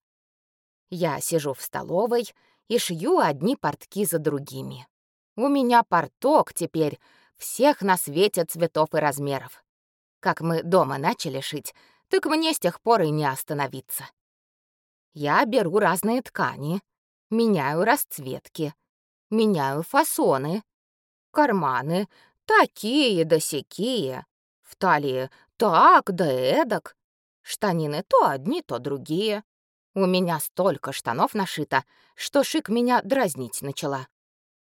Я сижу в столовой и шью одни портки за другими. У меня порток теперь всех на свете цветов и размеров. Как мы дома начали шить, так мне с тех пор и не остановиться. Я беру разные ткани, меняю расцветки, меняю фасоны, карманы, такие да сякие, в талии так да эдак, штанины то одни, то другие. У меня столько штанов нашито, что шик меня дразнить начала.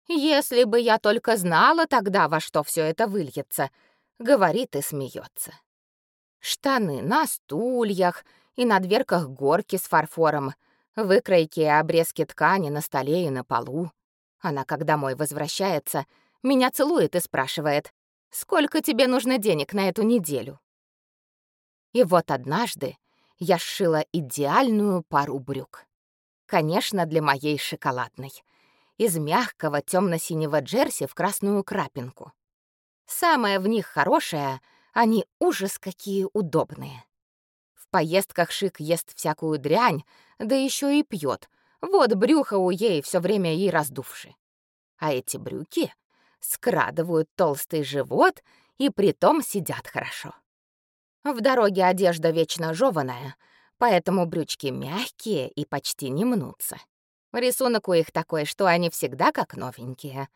Если бы я только знала тогда, во что все это выльется, говорит и смеется. Штаны на стульях и на дверках горки с фарфором, выкройки и обрезки ткани на столе и на полу. Она, когда домой возвращается, меня целует и спрашивает, «Сколько тебе нужно денег на эту неделю?» И вот однажды я сшила идеальную пару брюк. Конечно, для моей шоколадной. Из мягкого темно-синего джерси в красную крапинку. Самое в них хорошее — они ужас какие удобные. Поездках Шик ест всякую дрянь, да еще и пьет. Вот брюхо у ей все время и раздувши. А эти брюки скрадывают толстый живот и притом сидят хорошо. В дороге одежда вечно жеваная, поэтому брючки мягкие и почти не мнутся. Рисунок у их такой, что они всегда как новенькие.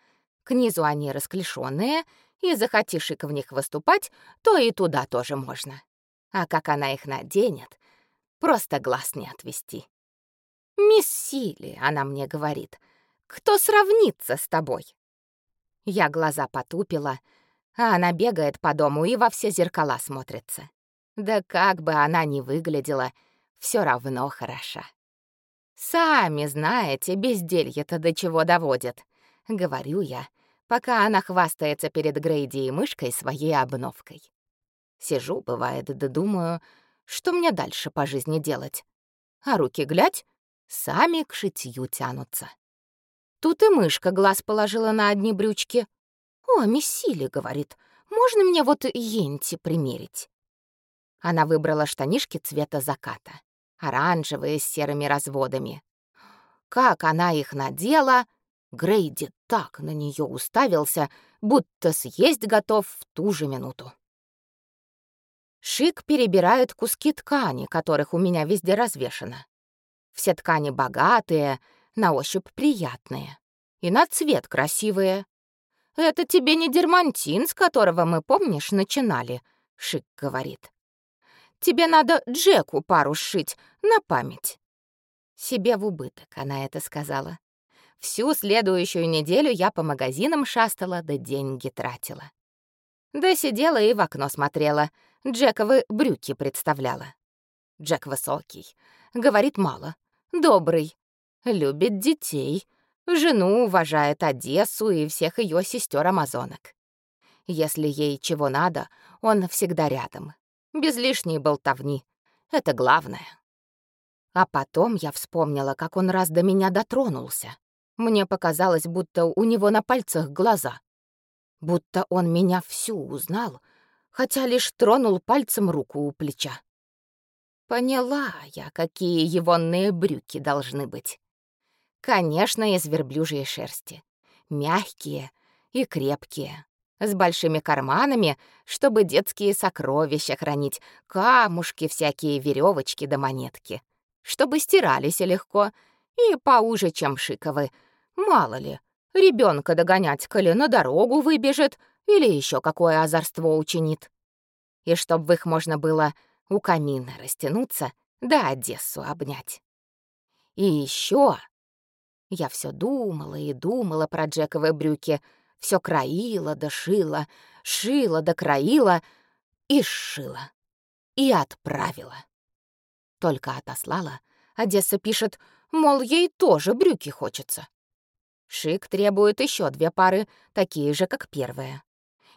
К низу они расклешённые, и захотишь в них выступать, то и туда тоже можно. А как она их наденет, просто глаз не отвести. «Мисс Сили», — она мне говорит, — «кто сравнится с тобой?» Я глаза потупила, а она бегает по дому и во все зеркала смотрится. Да как бы она ни выглядела, все равно хороша. Сами знаете, безделье-то до чего доводит, говорю я, пока она хвастается перед Грейди и мышкой своей обновкой. Сижу, бывает, да думаю, что мне дальше по жизни делать. А руки глядь, сами к шитью тянутся. Тут и мышка глаз положила на одни брючки. «О, Мессили», — говорит, — «можно мне вот енти примерить?» Она выбрала штанишки цвета заката, оранжевые с серыми разводами. Как она их надела, Грейди так на нее уставился, будто съесть готов в ту же минуту. Шик перебирает куски ткани, которых у меня везде развешано. Все ткани богатые, на ощупь приятные. И на цвет красивые. Это тебе не дермантин, с которого мы, помнишь, начинали, Шик говорит. Тебе надо Джеку пару сшить на память. Себе в убыток она это сказала. Всю следующую неделю я по магазинам шастала да деньги тратила. Да сидела и в окно смотрела, Джековы брюки представляла. Джек высокий, говорит мало, добрый, любит детей, жену уважает Одессу и всех ее сестер амазонок. Если ей чего надо, он всегда рядом, без лишней болтовни. Это главное. А потом я вспомнила, как он раз до меня дотронулся. Мне показалось, будто у него на пальцах глаза. Будто он меня всю узнал, хотя лишь тронул пальцем руку у плеча. Поняла я, какие егонные брюки должны быть. Конечно, из верблюжьей шерсти. Мягкие и крепкие. С большими карманами, чтобы детские сокровища хранить, камушки всякие, веревочки да монетки. Чтобы стирались легко и поуже, чем шиковы. Мало ли, ребенка догонять, коли на дорогу выбежит или еще какое озорство учинит. И чтоб в их можно было у камина растянуться, да Одессу обнять. И еще я все думала и думала про Джековы брюки, все краила да шила, шила да и сшила. И отправила. Только отослала, Одесса пишет, мол, ей тоже брюки хочется. Шик требует еще две пары, такие же, как первая.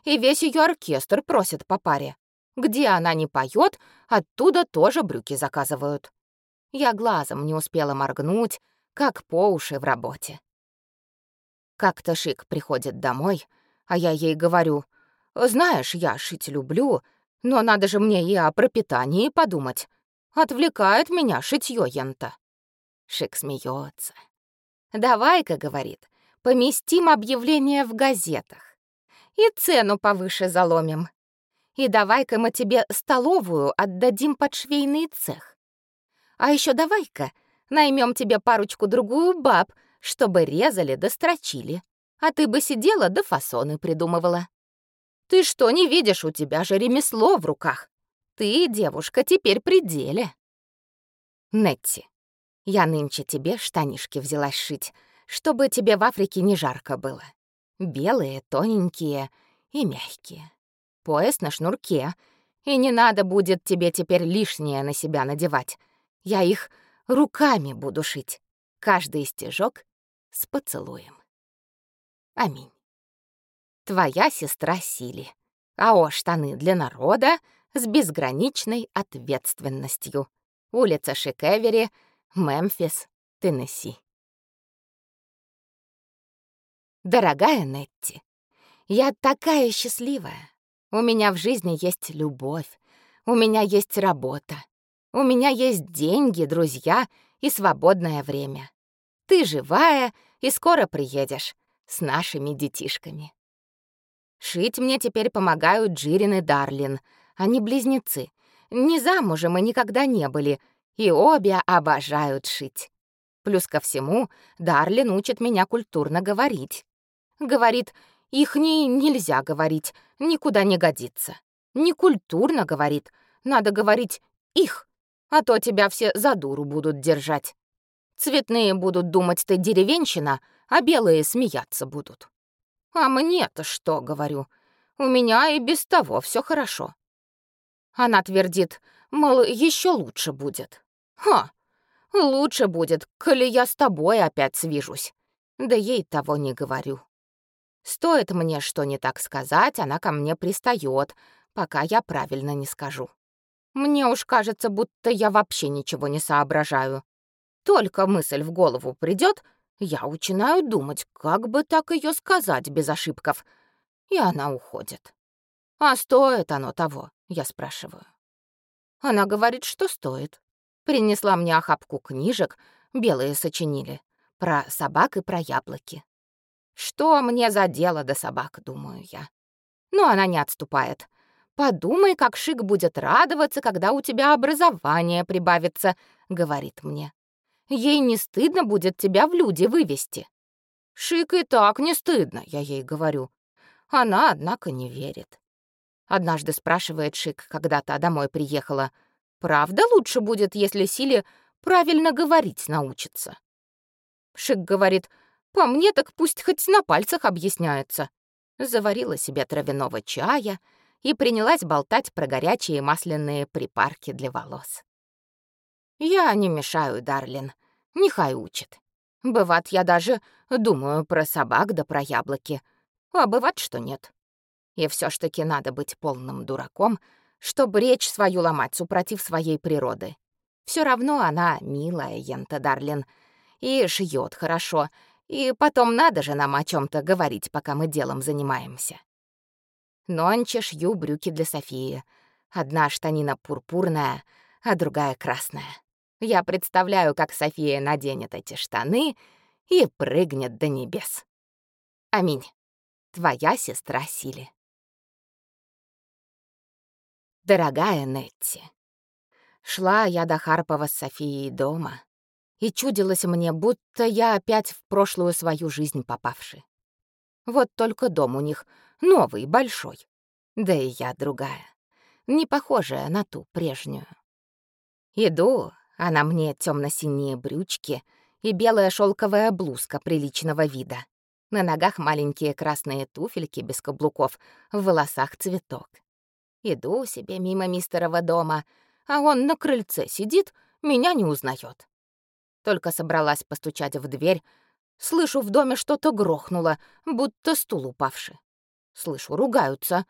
И весь ее оркестр просит по паре. Где она не поет, оттуда тоже брюки заказывают. Я глазом не успела моргнуть, как по уши в работе. Как-то Шик приходит домой, а я ей говорю, «Знаешь, я шить люблю, но надо же мне и о пропитании подумать. Отвлекает меня шитьё ента». Шик смеется. «Давай-ка, — говорит, — поместим объявление в газетах и цену повыше заломим. И давай-ка мы тебе столовую отдадим под швейный цех. А еще давай-ка — Наймем тебе парочку-другую баб, чтобы резали да строчили. А ты бы сидела да фасоны придумывала. Ты что, не видишь, у тебя же ремесло в руках. Ты, девушка, теперь при деле. Нетти, я нынче тебе штанишки взялась шить, чтобы тебе в Африке не жарко было. Белые, тоненькие и мягкие. Пояс на шнурке, и не надо будет тебе теперь лишнее на себя надевать. Я их руками буду шить. Каждый стежок с поцелуем. Аминь. Твоя сестра Сили. АО «Штаны для народа» с безграничной ответственностью. Улица Шикевери, Мемфис, Теннесси. Дорогая Нетти, я такая счастливая. У меня в жизни есть любовь, у меня есть работа, у меня есть деньги, друзья и свободное время. Ты живая и скоро приедешь с нашими детишками. Шить мне теперь помогают Джирин и Дарлин. Они близнецы. Не замужем и никогда не были, и обе обожают шить. Плюс ко всему, Дарлин учит меня культурно говорить. Говорит, их не нельзя говорить, никуда не годится. Не культурно говорит, надо говорить их, а то тебя все за дуру будут держать. Цветные будут думать, ты деревенщина, а белые смеяться будут. А мне-то что, говорю? У меня и без того все хорошо. Она твердит, мол, еще лучше будет. Ха, лучше будет, коли я с тобой опять свижусь. Да ей того не говорю. Стоит мне что не так сказать, она ко мне пристает, пока я правильно не скажу. Мне уж кажется, будто я вообще ничего не соображаю. Только мысль в голову придет, я начинаю думать, как бы так ее сказать без ошибков. И она уходит. «А стоит оно того?» — я спрашиваю. Она говорит, что стоит. Принесла мне охапку книжек, белые сочинили, про собак и про яблоки. Что мне за дело до собак, думаю я. Но она не отступает. Подумай, как Шик будет радоваться, когда у тебя образование прибавится, говорит мне. Ей не стыдно будет тебя в люди вывести. Шик и так не стыдно, я ей говорю. Она, однако, не верит. Однажды спрашивает Шик, когда та домой приехала, «Правда лучше будет, если Силе правильно говорить научится?» Шик говорит, «По мне так пусть хоть на пальцах объясняется». Заварила себе травяного чая и принялась болтать про горячие масляные припарки для волос. Я не мешаю, Дарлин. Нехай учит. Бывает, я даже думаю про собак да про яблоки. А бывает, что нет. И все ж таки надо быть полным дураком, чтобы речь свою ломать супротив своей природы. Все равно она милая, Ента Дарлин, и шьет хорошо, и потом надо же нам о чем то говорить, пока мы делом занимаемся. Нонче шью брюки для Софии. Одна штанина пурпурная, а другая красная. Я представляю, как София наденет эти штаны и прыгнет до небес. Аминь. Твоя сестра Сили. Дорогая Нетти, шла я до Харпова с Софией дома, и чудилось мне, будто я опять в прошлую свою жизнь попавший. Вот только дом у них новый, большой. Да и я другая, не похожая на ту прежнюю. Иду, а на мне темно-синие брючки и белая шелковая блузка приличного вида. На ногах маленькие красные туфельки без каблуков, в волосах цветок. Иду себе мимо мистерова дома, а он на крыльце сидит, меня не узнает. Только собралась постучать в дверь, слышу в доме что-то грохнуло, будто стул упавший. Слышу, ругаются.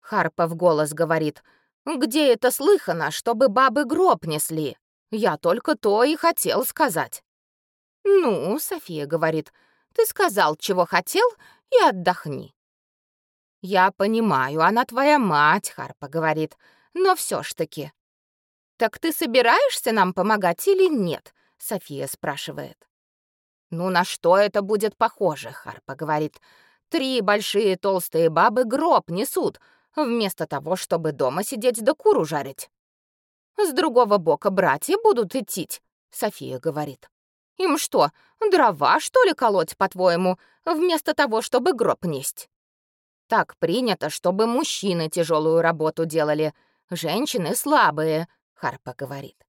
Харпов голос говорит, «Где это слыхано, чтобы бабы гроб несли?» Я только то и хотел сказать. Ну, София говорит, ты сказал, чего хотел, и отдохни. Я понимаю, она твоя мать, Харпа говорит, но все ж таки. Так ты собираешься нам помогать или нет? София спрашивает. Ну на что это будет похоже, Харпа говорит. Три большие толстые бабы гроб несут, вместо того, чтобы дома сидеть да куру жарить. С другого бока братья будут идти, София говорит. Им что, дрова, что ли, колоть, по-твоему, вместо того, чтобы гроб несть? Так принято, чтобы мужчины тяжелую работу делали, женщины слабые, Харпа говорит.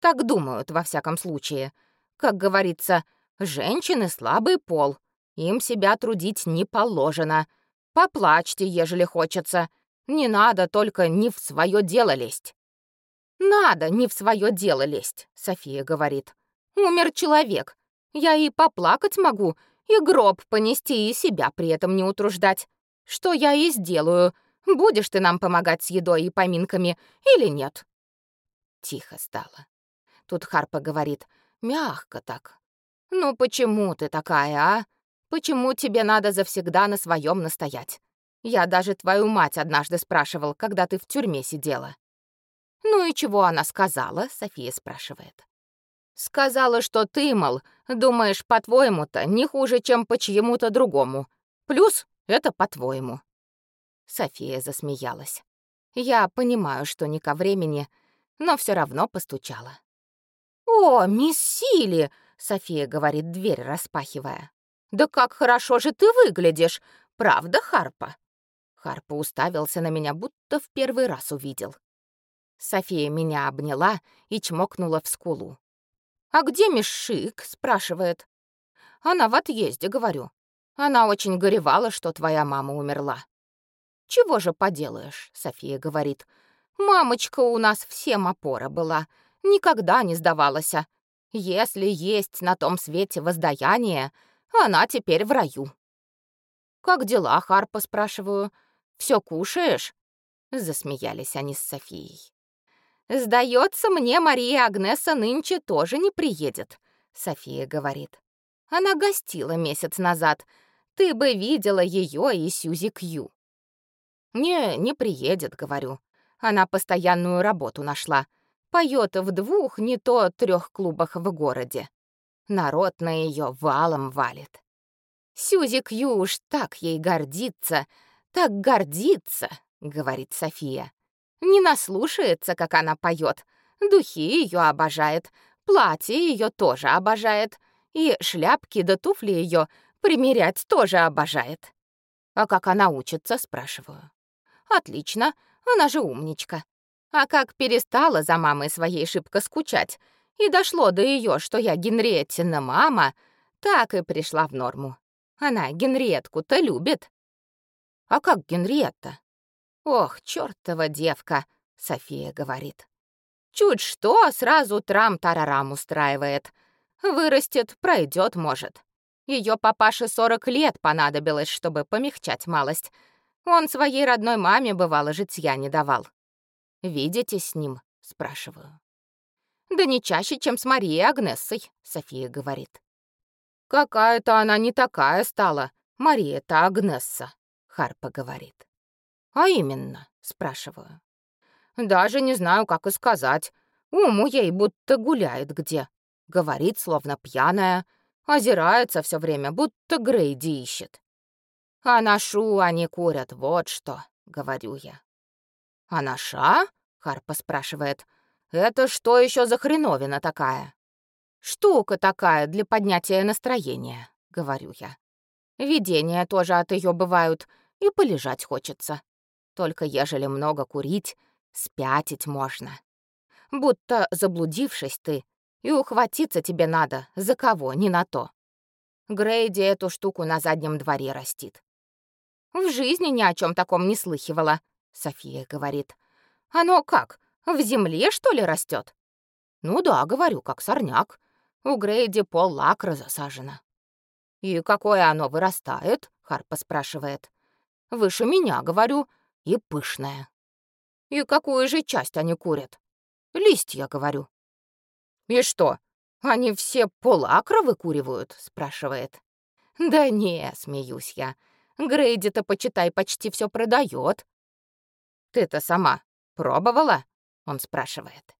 Так думают, во всяком случае. Как говорится, женщины слабый пол, им себя трудить не положено. Поплачьте, ежели хочется. Не надо только не в свое дело лезть. «Надо не в свое дело лезть», — София говорит. «Умер человек. Я и поплакать могу, и гроб понести, и себя при этом не утруждать. Что я и сделаю. Будешь ты нам помогать с едой и поминками или нет?» Тихо стало. Тут Харпа говорит. мягко так. «Ну почему ты такая, а? Почему тебе надо завсегда на своем настоять? Я даже твою мать однажды спрашивал, когда ты в тюрьме сидела». «Ну и чего она сказала?» — София спрашивает. «Сказала, что ты, мол, думаешь, по-твоему-то не хуже, чем по чьему-то другому. Плюс это по-твоему». София засмеялась. Я понимаю, что не ко времени, но все равно постучала. «О, мисс Сили!» — София говорит, дверь распахивая. «Да как хорошо же ты выглядишь! Правда, Харпа?» Харпа уставился на меня, будто в первый раз увидел. София меня обняла и чмокнула в скулу. «А где мисс Шик?» — спрашивает. «Она в отъезде, говорю. Она очень горевала, что твоя мама умерла». «Чего же поделаешь?» — София говорит. «Мамочка у нас всем опора была, никогда не сдавалась. Если есть на том свете воздаяние, она теперь в раю». «Как дела, Харпа?» — спрашиваю. Все кушаешь?» Засмеялись они с Софией. «Сдается мне, Мария Агнеса нынче тоже не приедет», — София говорит. «Она гостила месяц назад. Ты бы видела ее и Сьюзи Кью». «Не, не приедет», — говорю. Она постоянную работу нашла. Поет в двух, не то трех клубах в городе. Народ на ее валом валит. Сьюзи Кью уж так ей гордится, так гордится, говорит София. Не наслушается, как она поет. Духи ее обожает, платье ее тоже обожает, и шляпки да туфли ее примерять тоже обожает. А как она учится, спрашиваю. Отлично, она же умничка. А как перестала за мамой своей шибко скучать, и дошло до ее, что я Генриеттина мама, так и пришла в норму. Она Генриетку-то любит. А как Генриетта? Ох, чёртова девка, София говорит. Чуть что, сразу трам-тарарам устраивает. Вырастет, пройдет, может. Ее папаше сорок лет понадобилось, чтобы помягчать малость — он своей родной маме, бывало, житья не давал. «Видите с ним?» — спрашиваю. «Да не чаще, чем с Марией Агнессой», — София говорит. «Какая-то она не такая стала, Мария-то Агнесса», — Харпа говорит. «А именно?» — спрашиваю. «Даже не знаю, как и сказать. Уму ей будто гуляет где. Говорит, словно пьяная, озирается все время, будто Грейди ищет. А нашу они курят, вот что, говорю я. А наша? Харпа спрашивает. Это что еще за хреновина такая? Штука такая для поднятия настроения, говорю я. Видения тоже от ее бывают, и полежать хочется. Только ежели много курить, спятить можно. Будто заблудившись ты, и ухватиться тебе надо за кого, не на то. Грейди эту штуку на заднем дворе растит. В жизни ни о чем таком не слыхивала, София говорит. Оно как, в земле, что ли, растет? Ну да, говорю, как сорняк. У Грейди пол лакра засажено. И какое оно вырастает? Харпа спрашивает. Выше меня, говорю, и пышное. И какую же часть они курят? Листья, говорю. И что, они все полакра выкуривают? спрашивает. Да не, смеюсь я. Грейди-то, почитай, почти все продает. Ты-то сама пробовала? Он спрашивает.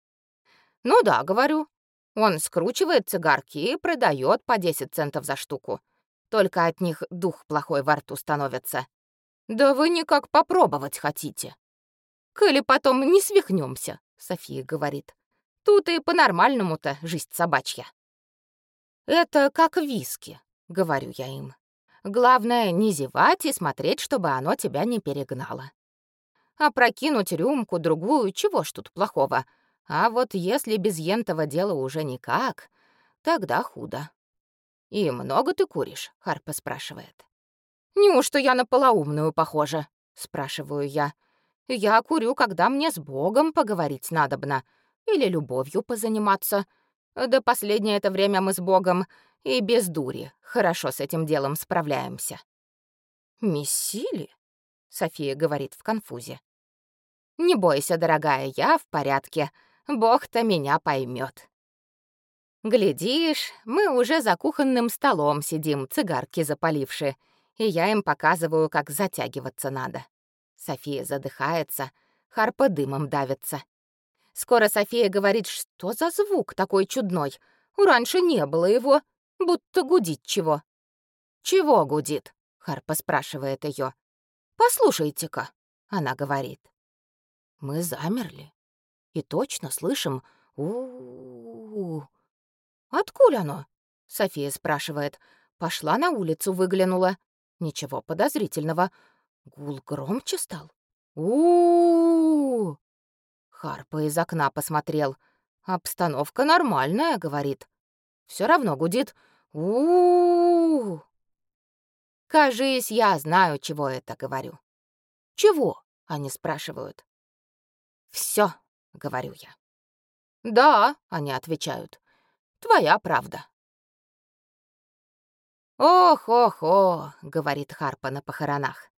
Ну да, говорю. Он скручивает цигарки и продает по 10 центов за штуку. Только от них дух плохой во рту становится. Да вы никак попробовать хотите. Коли потом не свихнемся, София говорит. Тут и по-нормальному-то жизнь собачья. Это как виски, говорю я им. Главное, не зевать и смотреть, чтобы оно тебя не перегнало. А прокинуть рюмку другую, чего ж тут плохого? А вот если без ентого дела уже никак, тогда худо. «И много ты куришь?» — Харпа спрашивает. «Неужто я на полоумную похожа?» — спрашиваю я. «Я курю, когда мне с Богом поговорить надобно или любовью позаниматься. Да последнее это время мы с Богом и без дури хорошо с этим делом справляемся. «Мессили?» — София говорит в конфузе. «Не бойся, дорогая, я в порядке. Бог-то меня поймет. Глядишь, мы уже за кухонным столом сидим, цигарки запаливши, и я им показываю, как затягиваться надо. София задыхается, Харпа дымом давится. Скоро София говорит, что за звук такой чудной. Раньше не было его, будто гудит чего. «Чего гудит?» — Харпа спрашивает ее. «Послушайте-ка», — она говорит. Мы замерли и точно слышим у, -у, -у, «Откуда оно?» — София спрашивает. Пошла на улицу, выглянула. Ничего подозрительного. Гул громче стал. у, -у, -у Харпа из окна посмотрел. «Обстановка нормальная», — говорит. Все равно гудит. у, -у, -у Кажись, я знаю, чего это говорю. «Чего?» — они спрашивают. Все, говорю я. «Да», — они отвечают. «Твоя правда». «Ох-ох-ох», — говорит Харпа на похоронах.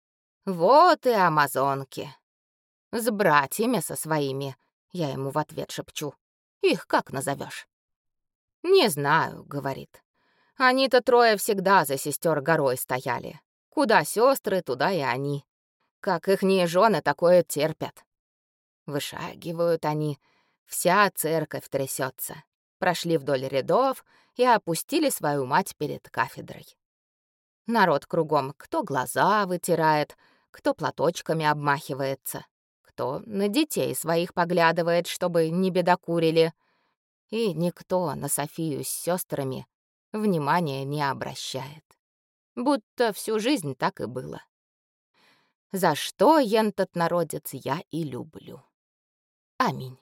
«Вот и амазонки. С братьями со своими», — я ему в ответ шепчу. «Их как назовешь? «Не знаю», — говорит. «Они-то трое всегда за сестер горой стояли. Куда сестры, туда и они. Как ихние жены такое терпят». Вышагивают они, вся церковь трясется прошли вдоль рядов и опустили свою мать перед кафедрой. Народ кругом кто глаза вытирает, кто платочками обмахивается, кто на детей своих поглядывает, чтобы не бедокурили, и никто на Софию с сестрами внимания не обращает. Будто всю жизнь так и было. За что ентот народец я и люблю. Аминь.